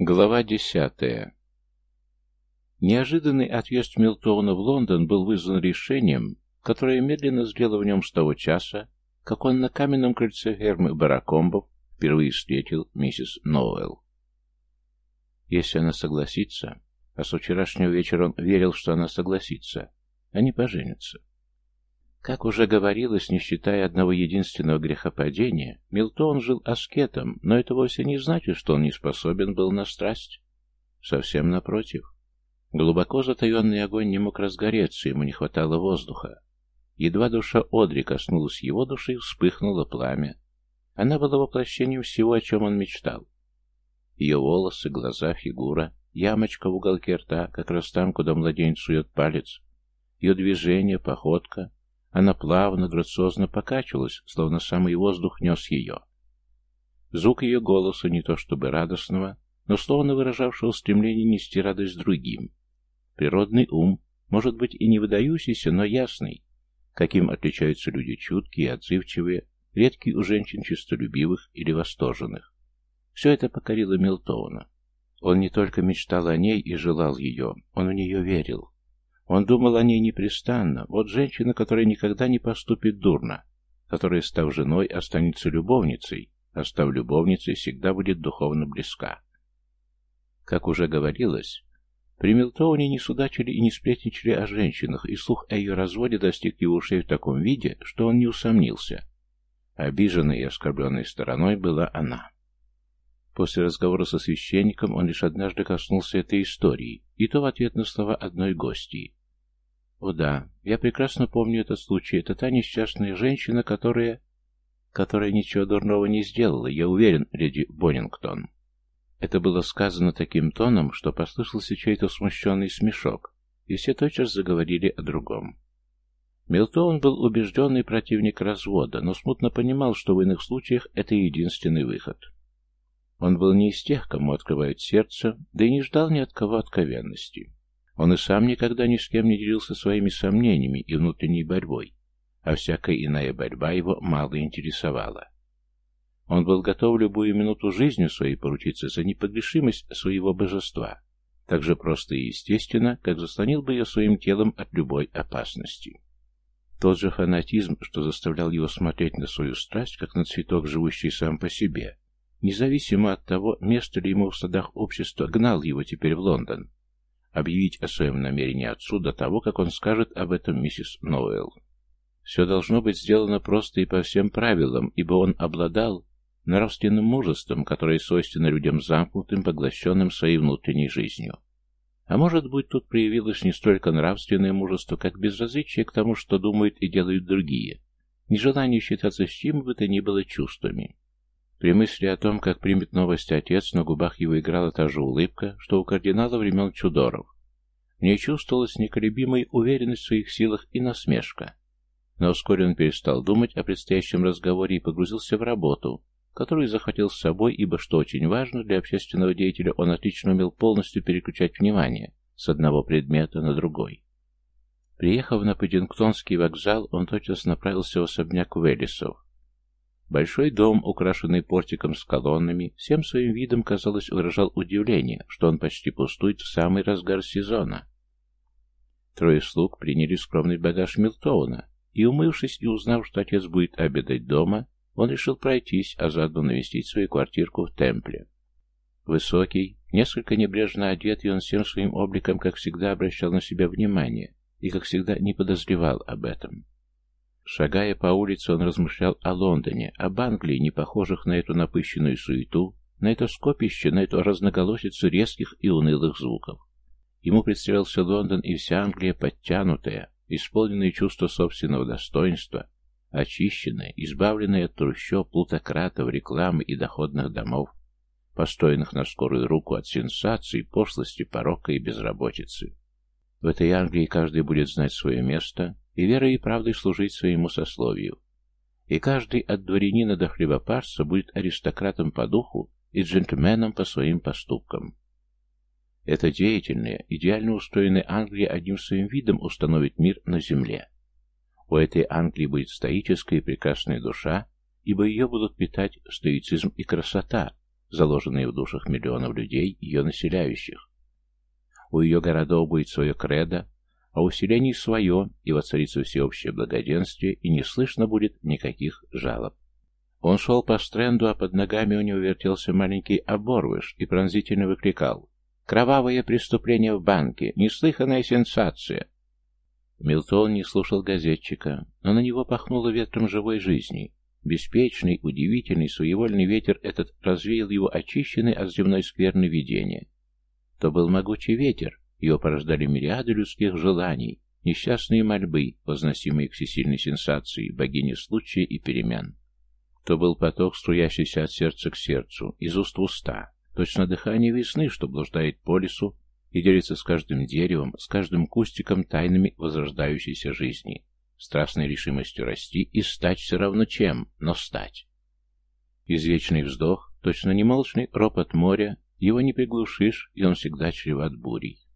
Глава десятая. Неожиданный отъезд Милтона в Лондон был вызван решением, которое медленно сделало в нем с того часа, как он на каменном крыльце фермы Баракомбов впервые встретил миссис Ноуэлл. Если она согласится, а с вчерашнего вечера он верил, что она согласится, они поженятся. Как уже говорилось, не считая одного единственного грехопадения, Милтон жил аскетом, но это вовсе не значит, что он не способен был на страсть. Совсем напротив. Глубоко затаенный огонь не мог разгореться, ему не хватало воздуха. Едва душа Одри коснулась его души, вспыхнуло пламя. Она была воплощением всего, о чем он мечтал. Ее волосы, глаза, фигура, ямочка в уголке рта, как раз там, куда младенец сует палец, ее движение, походка, она плавно, грациозно покачивалась, словно самый воздух нес ее. Звук ее голоса не то чтобы радостного, но словно выражавшего стремление нести радость другим. Природный ум, может быть и не выдающийся, но ясный, каким отличаются люди чуткие и отзывчивые, редкие у женщин честолюбивых или восторженных. Все это покорило Милтона. Он не только мечтал о ней и желал ее, он в нее верил. Он думал о ней непрестанно. Вот женщина, которая никогда не поступит дурно, которая, став женой, останется любовницей, а став любовницей, всегда будет духовно близка. Как уже говорилось, при Милтоуне не судачили и не сплетничали о женщинах, и слух о ее разводе достиг его ушей в таком виде, что он не усомнился. Обиженной и оскорбленной стороной была она. После разговора со священником он лишь однажды коснулся этой истории, и то в ответ на слова одной гости. О да, я прекрасно помню этот случай. Это та несчастная женщина, которая... которая ничего дурного не сделала, я уверен, леди Боннингтон. Это было сказано таким тоном, что послышался чей-то смущенный смешок, и все тотчас заговорили о другом. Милтон был убежденный противник развода, но смутно понимал, что в иных случаях это единственный выход. Он был не из тех, кому открывают сердце, да и не ждал ни от кого откровенности. Он и сам никогда ни с кем не делился своими сомнениями и внутренней борьбой, а всякая иная борьба его мало интересовала. Он был готов любую минуту жизнью своей поручиться за непогрешимость своего божества, так же просто и естественно, как заслонил бы ее своим телом от любой опасности. Тот же фанатизм, что заставлял его смотреть на свою страсть, как на цветок, живущий сам по себе, независимо от того, место ли ему в садах общества, гнал его теперь в Лондон, объявить о своем намерении отцу до того, как он скажет об этом миссис Ноуэлл. Все должно быть сделано просто и по всем правилам, ибо он обладал нравственным мужеством, которое свойственно людям замкнутым, поглощенным своей внутренней жизнью. А может быть, тут проявилось не столько нравственное мужество, как безразличие к тому, что думают и делают другие, нежелание считаться с чем бы то ни было чувствами. При мысли о том, как примет новость отец, на губах его играла та же улыбка, что у кардинала времен Чудоров. В ней чувствовалась неколебимая уверенность в своих силах и насмешка. Но вскоре он перестал думать о предстоящем разговоре и погрузился в работу, которую захватил с собой, ибо, что очень важно для общественного деятеля, он отлично умел полностью переключать внимание с одного предмета на другой. Приехав на Паддингтонский вокзал, он тотчас направился в особняк Уэллисов, Большой дом, украшенный портиком с колоннами, всем своим видом, казалось, выражал удивление, что он почти пустует в самый разгар сезона. Трое слуг приняли скромный багаж Милтоуна, и, умывшись и узнав, что отец будет обедать дома, он решил пройтись, а заодно навестить свою квартирку в Темпле. Высокий, несколько небрежно одетый, он всем своим обликом, как всегда, обращал на себя внимание и, как всегда, не подозревал об этом. Шагая по улице, он размышлял о Лондоне, об Англии, не похожих на эту напыщенную суету, на это скопище, на эту разноголосицу резких и унылых звуков. Ему представлялся Лондон и вся Англия подтянутая, исполненная чувства собственного достоинства, очищенная, избавленная от трущоб, плутократов, рекламы и доходных домов, построенных на скорую руку от сенсаций, пошлости, порока и безработицы. В этой Англии каждый будет знать свое место, и верой и правдой служить своему сословию. И каждый от дворянина до хлебопарца будет аристократом по духу и джентльменом по своим поступкам. Эта деятельная, идеально устроенная Англия одним своим видом установит мир на земле. У этой Англии будет стоическая и прекрасная душа, ибо ее будут питать стоицизм и красота, заложенные в душах миллионов людей, ее населяющих. У ее городов будет свое кредо, а у селений свое, и воцарится всеобщее благоденствие, и не слышно будет никаких жалоб. Он шел по стренду, а под ногами у него вертелся маленький оборвыш и пронзительно выкликал «Кровавое преступление в банке! Неслыханная сенсация!» Милтон не слушал газетчика, но на него пахнуло ветром живой жизни. Беспечный, удивительный, своевольный ветер этот развеял его очищенный от земной скверны видения. То был могучий ветер, его порождали мириады людских желаний, несчастные мольбы, возносимые к всесильной сенсации, богине случая и перемен. То был поток, струящийся от сердца к сердцу, из уст в уста, точно дыхание весны, что блуждает по лесу и делится с каждым деревом, с каждым кустиком тайнами возрождающейся жизни, страстной решимостью расти и стать все равно чем, но стать. Извечный вздох, точно немолчный ропот моря, его не приглушишь, и он всегда чреват бурей.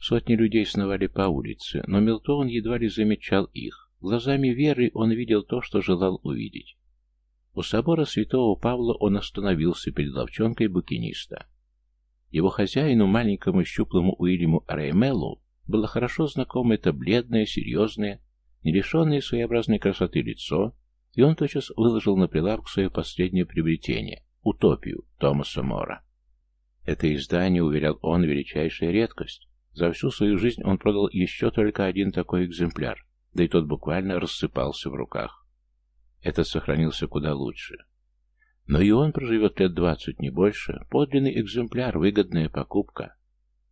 Сотни людей сновали по улице, но Милтон едва ли замечал их. Глазами веры он видел то, что желал увидеть. У собора святого Павла он остановился перед ловчонкой букиниста. Его хозяину, маленькому щуплому Уильяму Реймелу, было хорошо знакомо это бледное, серьезное, не лишенное своеобразной красоты лицо, и он тотчас выложил на прилавок свое последнее приобретение — утопию Томаса Мора. Это издание, уверял он, величайшая редкость. За всю свою жизнь он продал еще только один такой экземпляр, да и тот буквально рассыпался в руках. Этот сохранился куда лучше. Но и он проживет лет двадцать, не больше. Подлинный экземпляр, выгодная покупка.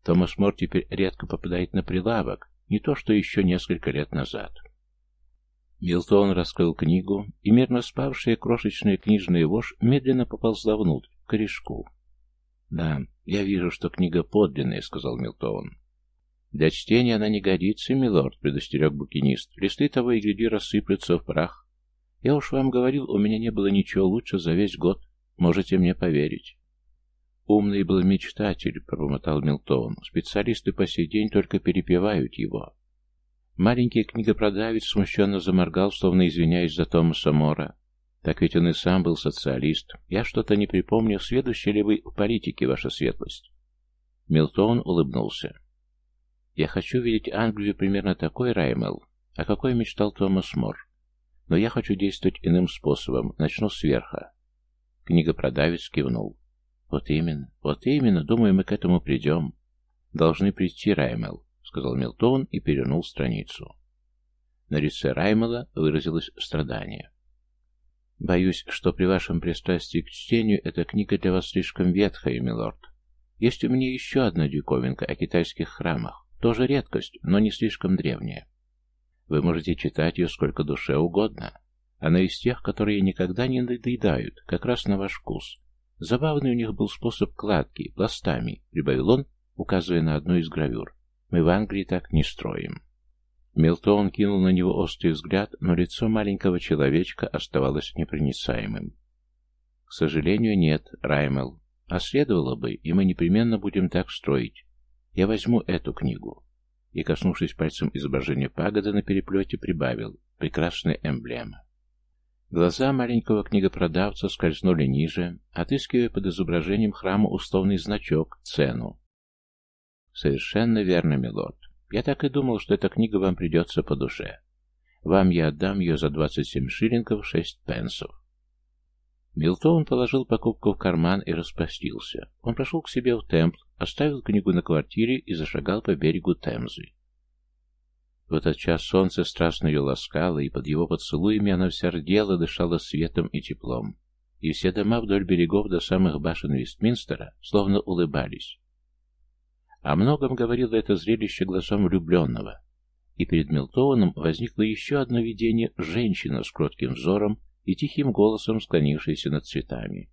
Томас Мор теперь редко попадает на прилавок, не то что еще несколько лет назад. Милтон раскрыл книгу, и мирно спавшая крошечная книжная вошь медленно поползла внутрь, к корешку. «Да, я вижу, что книга подлинная», — сказал Милтон. «Для чтения она не годится, милорд», — предостерег букинист. «Листы того и гляди рассыплются в прах. Я уж вам говорил, у меня не было ничего лучше за весь год. Можете мне поверить. Умный был мечтатель, пробормотал Милтон. Специалисты по сей день только перепевают его. Маленький книгопродавец смущенно заморгал, словно извиняясь за Томаса Мора. Так ведь он и сам был социалист. Я что-то не припомню, сведущий ли вы в политике, ваша светлость. Милтон улыбнулся. Я хочу видеть Англию примерно такой, Раймел, о какой мечтал Томас Мор. Но я хочу действовать иным способом. Начну сверха. Книгопродавец кивнул. Вот именно, вот именно, думаю, мы к этому придем. Должны прийти, Раймел, сказал Милтон и перевернул страницу. На лице Раймела выразилось страдание. Боюсь, что при вашем пристрастии к чтению эта книга для вас слишком ветхая, милорд. Есть у меня еще одна диковинка о китайских храмах. Тоже редкость, но не слишком древняя. Вы можете читать ее сколько душе угодно. Она из тех, которые никогда не надоедают, как раз на ваш вкус. Забавный у них был способ кладки, пластами, прибавил он, указывая на одну из гравюр. Мы в Англии так не строим. Милтон кинул на него острый взгляд, но лицо маленького человечка оставалось непроницаемым. «К сожалению, нет, Раймел. А следовало бы, и мы непременно будем так строить. Я возьму эту книгу и, коснувшись пальцем изображения пагоды на переплете, прибавил «Прекрасная эмблема». Глаза маленького книгопродавца скользнули ниже, отыскивая под изображением храма условный значок, цену. «Совершенно верно, милорд. Я так и думал, что эта книга вам придется по душе. Вам я отдам ее за 27 шиллингов 6 пенсов. Милтон положил покупку в карман и распостился. Он прошел к себе в темпл, оставил книгу на квартире и зашагал по берегу Темзы. В этот час солнце страстно ее ласкало, и под его поцелуями она вся рдела, дышала светом и теплом. И все дома вдоль берегов до самых башен Вестминстера словно улыбались. О многом говорило это зрелище глазом влюбленного. И перед Милтоном возникло еще одно видение женщина с кротким взором и тихим голосом склонившийся над цветами.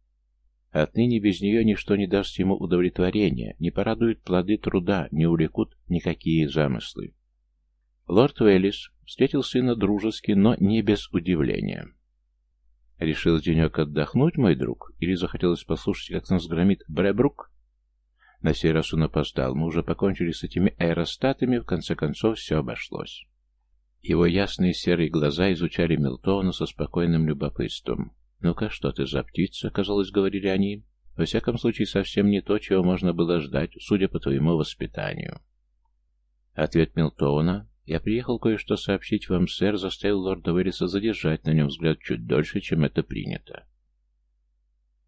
Отныне без нее ничто не даст ему удовлетворения, не порадует плоды труда, не увлекут никакие замыслы. Лорд Уэллис встретил сына дружески, но не без удивления. «Решил денек отдохнуть, мой друг? Или захотелось послушать, как нас громит Бребрук?» На сей раз он опоздал. Мы уже покончили с этими аэростатами, в конце концов все обошлось. Его ясные серые глаза изучали Милтона со спокойным любопытством. «Ну-ка, что ты за птица?» — казалось, говорили они. Во всяком случае, совсем не то, чего можно было ждать, судя по твоему воспитанию. Ответ Милтона «Я приехал кое-что сообщить вам, сэр», заставил лорда Уэллиса задержать на нем взгляд чуть дольше, чем это принято.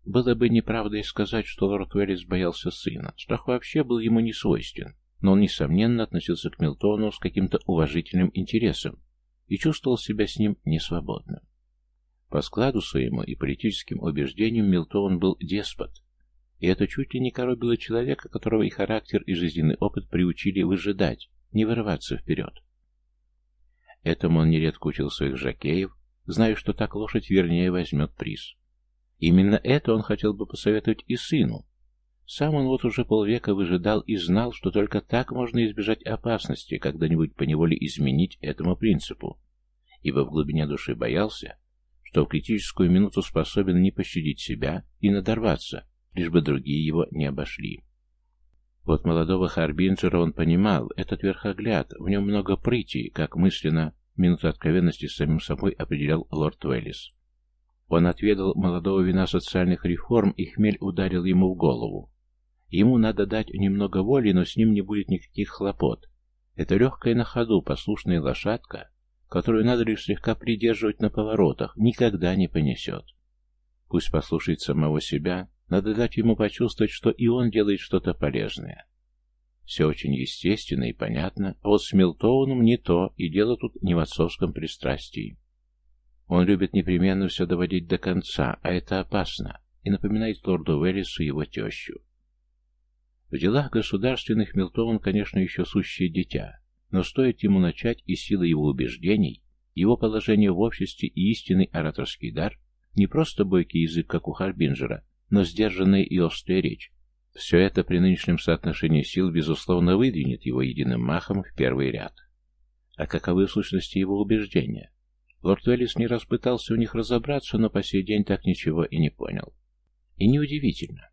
Было бы неправдой сказать, что лорд Уэллис боялся сына. Страх вообще был ему не свойствен, но он, несомненно, относился к Милтону с каким-то уважительным интересом и чувствовал себя с ним несвободно. По складу своему и политическим убеждениям Милтон был деспот, и это чуть ли не коробило человека, которого и характер, и жизненный опыт приучили выжидать, не вырываться вперед. Этому он нередко учил своих жакеев, зная, что так лошадь вернее возьмет приз. Именно это он хотел бы посоветовать и сыну. Сам он вот уже полвека выжидал и знал, что только так можно избежать опасности когда-нибудь поневоле изменить этому принципу, ибо в глубине души боялся, что в критическую минуту способен не пощадить себя и надорваться, лишь бы другие его не обошли. Вот молодого Харбинджера он понимал, этот верхогляд, в нем много прыти, как мысленно, минуты откровенности с самим собой определял лорд Уэллис. Он отведал молодого вина социальных реформ, и хмель ударил ему в голову. Ему надо дать немного воли, но с ним не будет никаких хлопот. Это легкая на ходу, послушная лошадка, которую надо лишь слегка придерживать на поворотах, никогда не понесет. Пусть послушает самого себя, надо дать ему почувствовать, что и он делает что-то полезное. Все очень естественно и понятно, а вот с Милтоуном не то, и дело тут не в отцовском пристрастии. Он любит непременно все доводить до конца, а это опасно, и напоминает лорду Уэллису его тещу. В делах государственных Милтон, конечно, еще сущее дитя, но стоит ему начать, и сила его убеждений, его положение в обществе и истинный ораторский дар, не просто бойкий язык, как у Харбинджера, но сдержанная и острая речь, все это при нынешнем соотношении сил, безусловно, выдвинет его единым махом в первый ряд. А каковы сущности его убеждения? Лорд Уэллис не раз пытался в них разобраться, но по сей день так ничего и не понял. И неудивительно,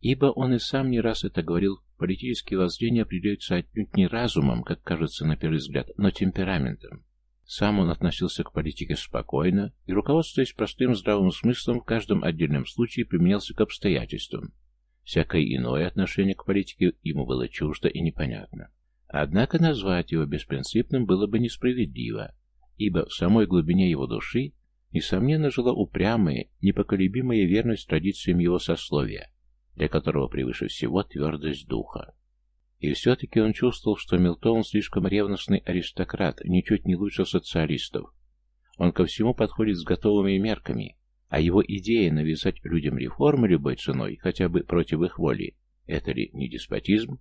ибо он и сам не раз это говорил, политические воззрения определяются отнюдь не разумом, как кажется на первый взгляд, но темпераментом. Сам он относился к политике спокойно и, руководствуясь простым здравым смыслом, в каждом отдельном случае применялся к обстоятельствам. Всякое иное отношение к политике ему было чуждо и непонятно. Однако назвать его беспринципным было бы несправедливо, ибо в самой глубине его души, несомненно, жила упрямая, непоколебимая верность традициям его сословия, для которого превыше всего твердость духа. И все-таки он чувствовал, что Милтон слишком ревностный аристократ, ничуть не лучше социалистов. Он ко всему подходит с готовыми мерками, а его идея навязать людям реформы любой ценой, хотя бы против их воли, это ли не деспотизм?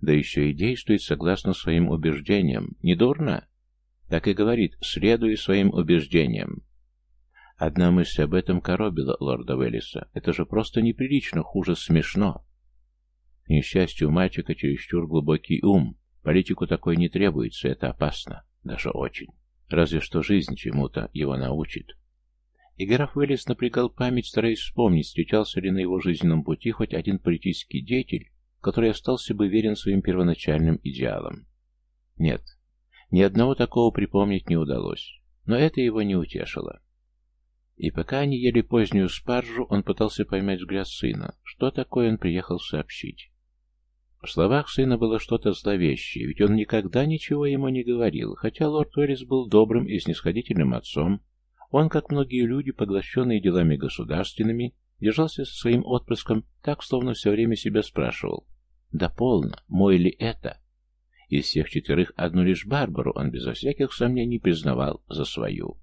Да еще и действует согласно своим убеждениям. Не дурно? Так и говорит, следуй своим убеждениям. Одна мысль об этом коробила лорда Веллиса. Это же просто неприлично, хуже смешно. К несчастью, у мальчика чересчур глубокий ум. Политику такой не требуется, это опасно. Даже очень. Разве что жизнь чему-то его научит. И граф Веллис напрягал память, стараясь вспомнить, встречался ли на его жизненном пути хоть один политический деятель, который остался бы верен своим первоначальным идеалам. Нет, ни одного такого припомнить не удалось, но это его не утешило. И пока они ели позднюю спаржу, он пытался поймать взгляд сына. Что такое он приехал сообщить? В словах сына было что-то зловещее, ведь он никогда ничего ему не говорил, хотя лорд Уэллис был добрым и снисходительным отцом. Он, как многие люди, поглощенные делами государственными, держался со своим отпрыском так, словно все время себя спрашивал. «Да полно, мой ли это?» Из всех четверых одну лишь Барбару он безо всяких сомнений признавал за свою.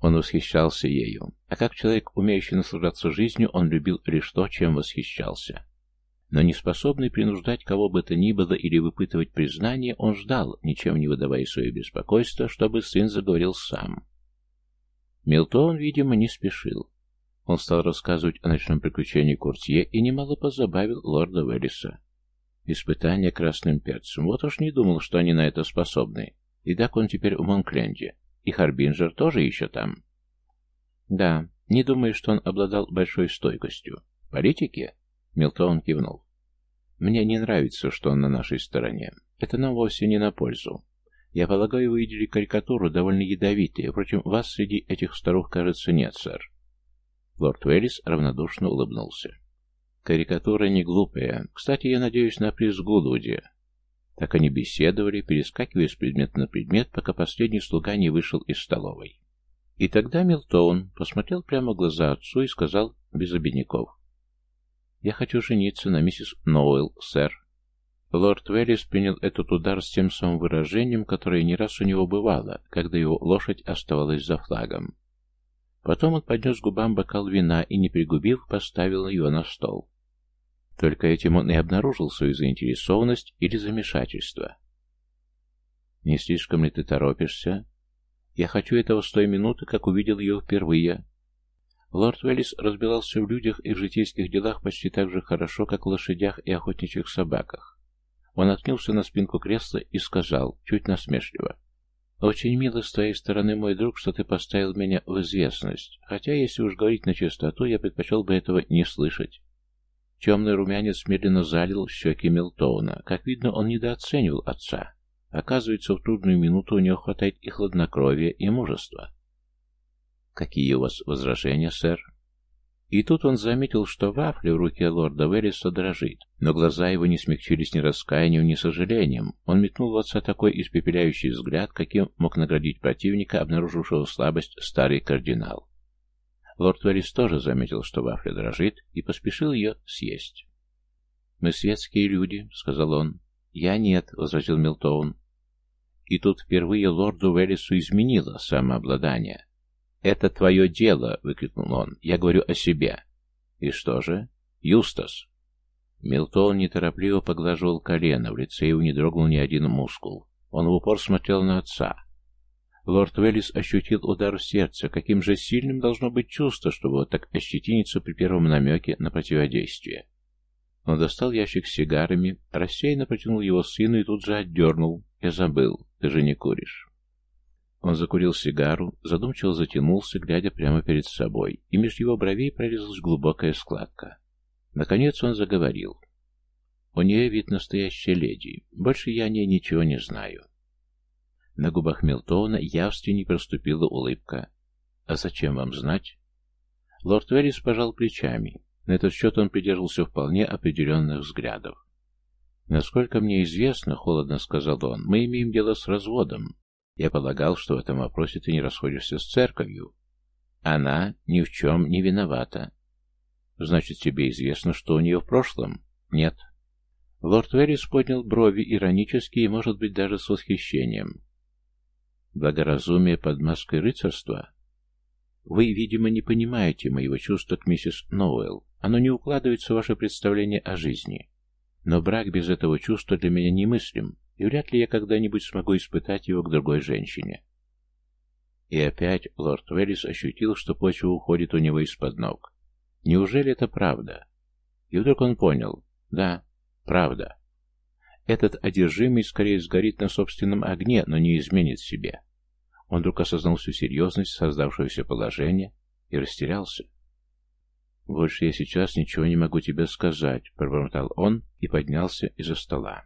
Он восхищался ею, а как человек, умеющий наслаждаться жизнью, он любил лишь то, чем восхищался. Но не способный принуждать кого бы то ни было или выпытывать признание, он ждал, ничем не выдавая свое беспокойство, чтобы сын заговорил сам. Милтон, видимо, не спешил. Он стал рассказывать о ночном приключении Куртье и немало позабавил лорда Веллиса. Испытание красным перцем. Вот уж не думал, что они на это способны. И так он теперь в Монкленде. И Харбинджер тоже еще там. Да, не думаю, что он обладал большой стойкостью. Политики? Милтон кивнул. Мне не нравится, что он на нашей стороне. Это нам вовсе не на пользу. Я полагаю, вы видели карикатуру, довольно ядовитые. Впрочем, вас среди этих старух, кажется, нет, сэр. Лорд Уэллис равнодушно улыбнулся. Карикатура не глупая. Кстати, я надеюсь на приз Гулуди. Так они беседовали, перескакивая с предмета на предмет, пока последний слуга не вышел из столовой. И тогда Милтоун посмотрел прямо в глаза отцу и сказал без обиняков. «Я хочу жениться на миссис Ноуэлл, сэр». Лорд Веллис принял этот удар с тем самым выражением, которое не раз у него бывало, когда его лошадь оставалась за флагом. Потом он поднес губам бокал вина и, не пригубив, поставил его на стол. Только этим он и обнаружил свою заинтересованность или замешательство. «Не слишком ли ты торопишься? Я хочу этого с той минуты, как увидел ее впервые». Лорд Веллис разбирался в людях и в житейских делах почти так же хорошо, как в лошадях и охотничьих собаках. Он откинулся на спинку кресла и сказал, чуть насмешливо, «Очень мило с твоей стороны, мой друг, что ты поставил меня в известность, хотя, если уж говорить на чистоту, я предпочел бы этого не слышать». Темный румянец медленно залил щеки Милтоуна. Как видно, он недооценивал отца. Оказывается, в трудную минуту у него хватает и хладнокровия, и мужества. «Какие у вас возражения, сэр?» И тут он заметил, что вафля в руке лорда Верриса дрожит, но глаза его не смягчились ни раскаянием, ни сожалением. Он метнул в отца такой испепеляющий взгляд, каким мог наградить противника, обнаружившего слабость старый кардинал. Лорд Веррис тоже заметил, что вафля дрожит, и поспешил ее съесть. «Мы светские люди», — сказал он. «Я нет», — возразил Милтоун. И тут впервые лорду Веррису изменило самообладание. «Это твое дело!» — выкрикнул он. «Я говорю о себе». «И что же?» «Юстас!» Милтон неторопливо поглаживал колено, в лице его не дрогнул ни один мускул. Он в упор смотрел на отца. Лорд Веллис ощутил удар в сердце. Каким же сильным должно быть чувство, чтобы вот так ощетиниться при первом намеке на противодействие? Он достал ящик с сигарами, рассеянно протянул его сыну и тут же отдернул. «Я забыл, ты же не куришь». Он закурил сигару, задумчиво затянулся, глядя прямо перед собой, и меж его бровей прорезалась глубокая складка. Наконец он заговорил. «У нее вид настоящей леди. Больше я о ней ничего не знаю». На губах Милтона явственней проступила улыбка. «А зачем вам знать?» Лорд Веррис пожал плечами. На этот счет он придерживался вполне определенных взглядов. «Насколько мне известно, — холодно сказал он, — мы имеем дело с разводом, я полагал, что в этом вопросе ты не расходишься с церковью. Она ни в чем не виновата. Значит, тебе известно, что у нее в прошлом? Нет. Лорд Веррис поднял брови иронически и, может быть, даже с восхищением. Благоразумие под маской рыцарства? Вы, видимо, не понимаете моего чувства к миссис Ноуэлл. Оно не укладывается в ваше представление о жизни. Но брак без этого чувства для меня немыслим и вряд ли я когда-нибудь смогу испытать его к другой женщине. И опять лорд Веллис ощутил, что почва уходит у него из-под ног. Неужели это правда? И вдруг он понял. Да, правда. Этот одержимый скорее сгорит на собственном огне, но не изменит себе. Он вдруг осознал всю серьезность создавшегося положения и растерялся. «Больше я сейчас ничего не могу тебе сказать», — пробормотал он и поднялся из-за стола.